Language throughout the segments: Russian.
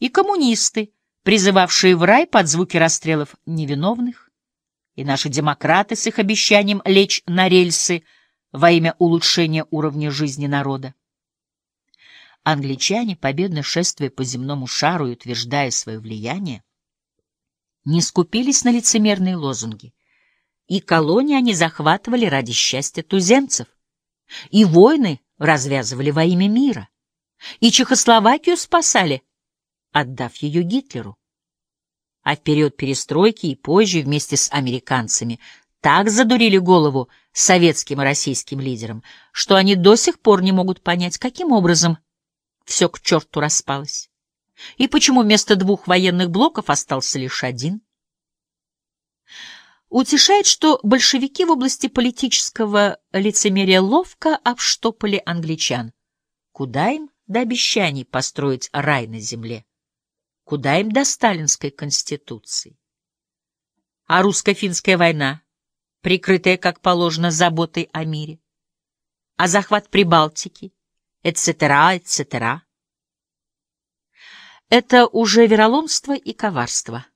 и коммунисты, призывавшие в рай под звуки расстрелов невиновных, и наши демократы с их обещанием лечь на рельсы во имя улучшения уровня жизни народа. Англичане, победно шествуя по земному шару и утверждая свое влияние, не скупились на лицемерные лозунги, и колонии они захватывали ради счастья туземцев, и войны развязывали во имя мира, и Чехословакию спасали, отдав ее Гитлеру. А в период перестройки и позже вместе с американцами так задурили голову советским и российским лидерам, что они до сих пор не могут понять, каким образом все к черту распалось. И почему вместо двух военных блоков остался лишь один? Утешает, что большевики в области политического лицемерия ловко обштопали англичан. Куда им до обещаний построить рай на земле? Куда им до сталинской конституции? А русско-финская война, прикрытая, как положено, заботой о мире? А захват Прибалтики, etc., etc. Это уже вероломство и коварство.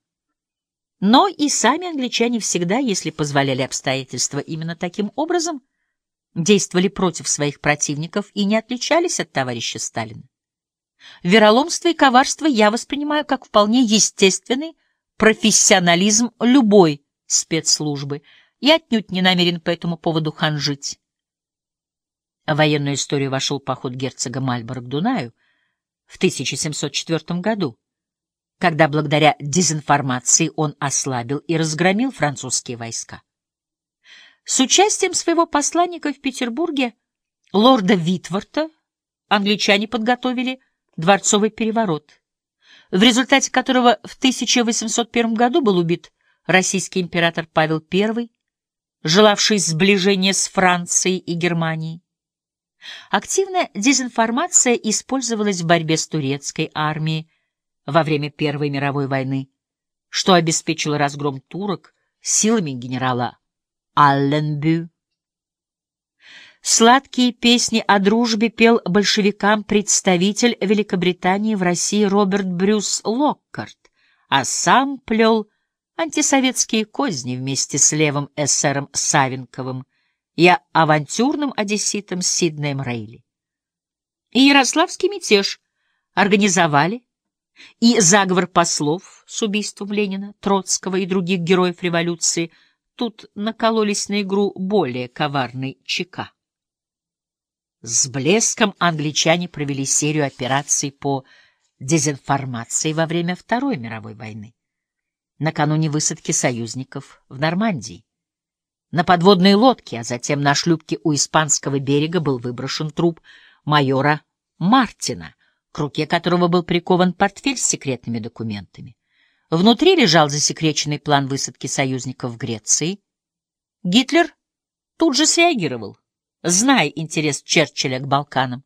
Но и сами англичане всегда, если позволяли обстоятельства именно таким образом, действовали против своих противников и не отличались от товарища Сталина. Вероломство и коварство я воспринимаю как вполне естественный профессионализм любой спецслужбы и отнюдь не намерен по этому поводу ханжить. В военную историю вошел поход герцога Мальборо к Дунаю в 1704 году когда благодаря дезинформации он ослабил и разгромил французские войска. С участием своего посланника в Петербурге, лорда Витворта, англичане подготовили дворцовый переворот, в результате которого в 1801 году был убит российский император Павел I, желавший сближения с Францией и Германией. Активная дезинформация использовалась в борьбе с турецкой армией, во время Первой мировой войны, что обеспечило разгром турок силами генерала Алленбю. Сладкие песни о дружбе пел большевикам представитель Великобритании в России Роберт Брюс Локкарт, а сам плел антисоветские козни вместе с левым эсером Савенковым и авантюрным одесситом Сиднеем Рейли. И Ярославский мятеж организовали и заговор послов с убийством Ленина, Троцкого и других героев революции тут накололись на игру более коварный ЧК. С блеском англичане провели серию операций по дезинформации во время Второй мировой войны, накануне высадки союзников в Нормандии. На подводной лодке, а затем на шлюпке у испанского берега был выброшен труп майора Мартина — к руке которого был прикован портфель с секретными документами. Внутри лежал засекреченный план высадки союзников в Греции. Гитлер тут же среагировал, зная интерес Черчилля к Балканам.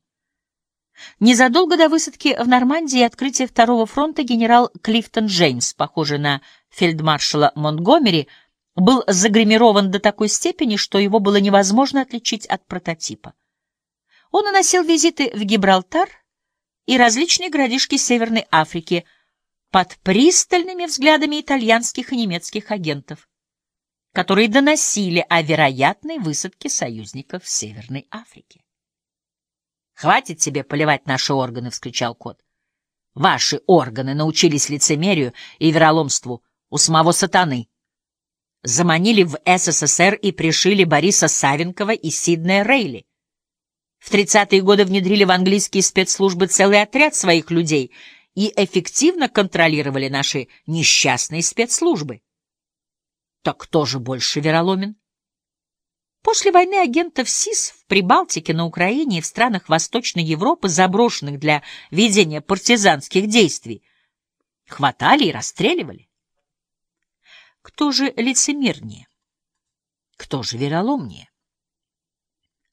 Незадолго до высадки в Нормандии и открытия Второго фронта генерал Клифтон Джеймс, похожий на фельдмаршала Монтгомери, был загримирован до такой степени, что его было невозможно отличить от прототипа. Он наносил визиты в Гибралтар, и различные городишки Северной Африки под пристальными взглядами итальянских и немецких агентов, которые доносили о вероятной высадке союзников в Северной Африке. «Хватит тебе поливать наши органы!» — вскричал кот. «Ваши органы научились лицемерию и вероломству у самого сатаны. Заманили в СССР и пришили Бориса Савенкова и Сиднея Рейли. В 30-е годы внедрили в английские спецслужбы целый отряд своих людей и эффективно контролировали наши несчастные спецслужбы. Так кто же больше вероломен? После войны агентов СИС в Прибалтике, на Украине и в странах Восточной Европы, заброшенных для ведения партизанских действий, хватали и расстреливали. Кто же лицемернее? Кто же вероломнее?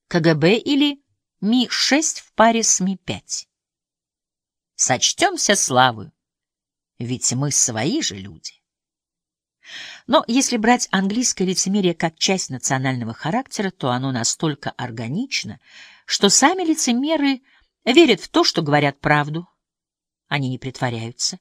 КГБ или Ми-6 в паре с Ми-5. Сочтемся славою, ведь мы свои же люди. Но если брать английское лицемерие как часть национального характера, то оно настолько органично, что сами лицемеры верят в то, что говорят правду, Они не притворяются.